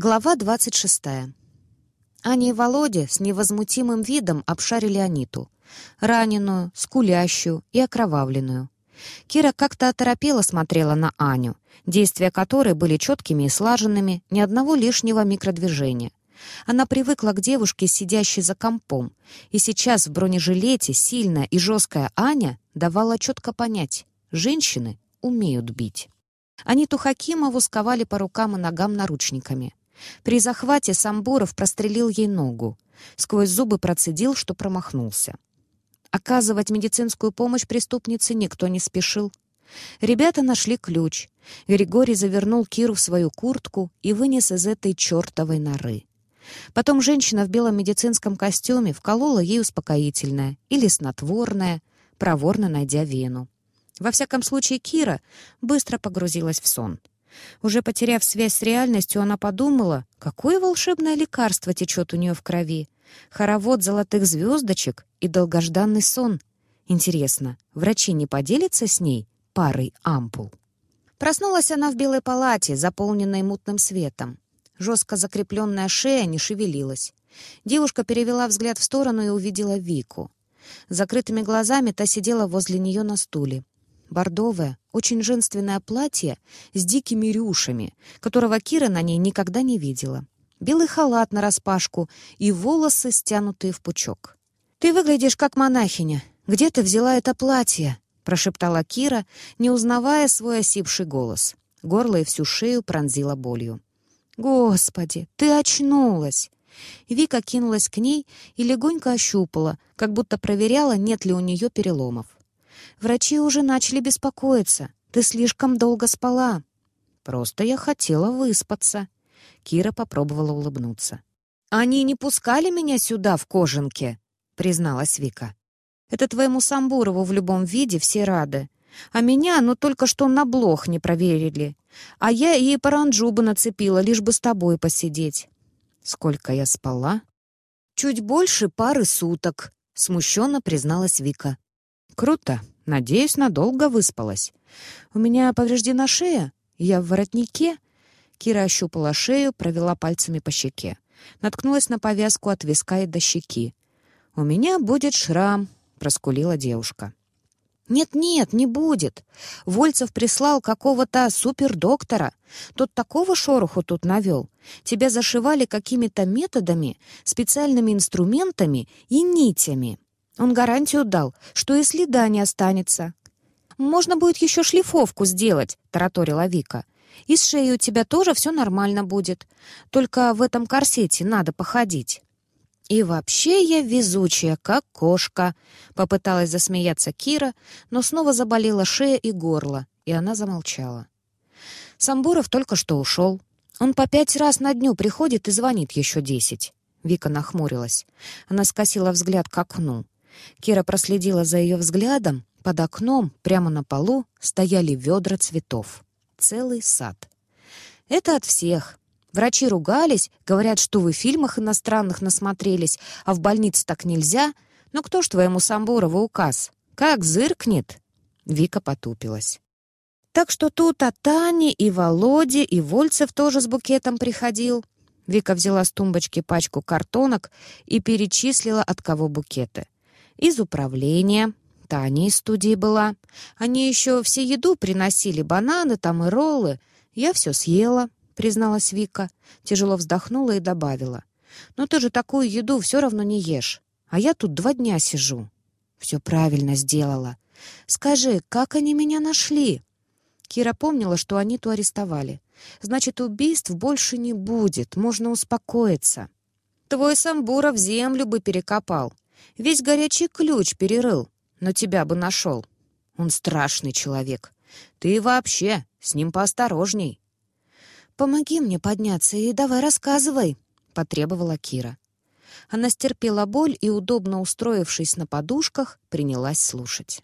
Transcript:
Глава 26. Аня и Володя с невозмутимым видом обшарили Аниту. Раненую, скулящую и окровавленную. Кира как-то оторопела смотрела на Аню, действия которой были четкими и слаженными, ни одного лишнего микродвижения. Она привыкла к девушке, сидящей за компом, и сейчас в бронежилете сильная и жесткая Аня давала четко понять — женщины умеют бить. Аниту Хакимову сковали по рукам и ногам наручниками. При захвате Самбуров прострелил ей ногу. Сквозь зубы процедил, что промахнулся. Оказывать медицинскую помощь преступнице никто не спешил. Ребята нашли ключ. Григорий завернул Киру в свою куртку и вынес из этой чертовой норы. Потом женщина в белом медицинском костюме вколола ей успокоительное или снотворное, проворно найдя вену. Во всяком случае, Кира быстро погрузилась в сон — уже потеряв связь с реальностью, она подумала, какое волшебное лекарство течет у нее в крови. Хоровод золотых звездочек и долгожданный сон. Интересно, врачи не поделятся с ней парой ампул? Проснулась она в белой палате, заполненной мутным светом. Жестко закрепленная шея не шевелилась. Девушка перевела взгляд в сторону и увидела Вику. закрытыми глазами та сидела возле нее на стуле. Бордовое, очень женственное платье с дикими рюшами, которого Кира на ней никогда не видела. Белый халат нараспашку и волосы, стянутые в пучок. «Ты выглядишь как монахиня. Где ты взяла это платье?» — прошептала Кира, не узнавая свой осипший голос. Горло и всю шею пронзила болью. «Господи, ты очнулась!» Вика кинулась к ней и легонько ощупала, как будто проверяла, нет ли у нее переломов. Врачи уже начали беспокоиться. Ты слишком долго спала. Просто я хотела выспаться. Кира попробовала улыбнуться. Они не пускали меня сюда в кожанке, призналась Вика. Это твоему Самбурову в любом виде все рады. А меня, ну только что на блох не проверили. А я ей паранджубу нацепила, лишь бы с тобой посидеть. Сколько я спала? Чуть больше пары суток, смущенно призналась Вика. Круто. Надеюсь, надолго выспалась. У меня повреждена шея. Я в воротнике. Кира ощупала шею, провела пальцами по щеке. Наткнулась на повязку от виска и до щеки. «У меня будет шрам», — проскулила девушка. «Нет-нет, не будет. Вольцев прислал какого-то супердоктора. Тот такого шороху тут навел. Тебя зашивали какими-то методами, специальными инструментами и нитями. Он гарантию дал, что и следа не останется. «Можно будет еще шлифовку сделать», — тараторила Вика. «И с шеей у тебя тоже все нормально будет. Только в этом корсете надо походить». «И вообще я везучая, как кошка», — попыталась засмеяться Кира, но снова заболела шея и горло, и она замолчала. Самбуров только что ушел. Он по пять раз на дню приходит и звонит еще десять. Вика нахмурилась. Она скосила взгляд к окну. Кира проследила за ее взглядом. Под окном, прямо на полу, стояли ведра цветов. Целый сад. Это от всех. Врачи ругались, говорят, что вы в фильмах иностранных насмотрелись, а в больнице так нельзя. Но кто ж твоему Самбурову указ? Как зыркнет? Вика потупилась. Так что тут от Тани и Володи, и Вольцев тоже с букетом приходил. Вика взяла с тумбочки пачку картонок и перечислила, от кого букеты из управления. Таня из студии была. Они еще все еду приносили, бананы там и роллы. Я все съела, призналась Вика. Тяжело вздохнула и добавила. «Но ты же такую еду все равно не ешь. А я тут два дня сижу». «Все правильно сделала. Скажи, как они меня нашли?» Кира помнила, что они ту арестовали. «Значит, убийств больше не будет, можно успокоиться». «Твой Самбуров землю бы перекопал. Весь горячий ключ перерыл, но тебя бы нашел. Он страшный человек. Ты вообще с ним поосторожней. «Помоги мне подняться и давай рассказывай», — потребовала Кира. Она стерпела боль и, удобно устроившись на подушках, принялась слушать.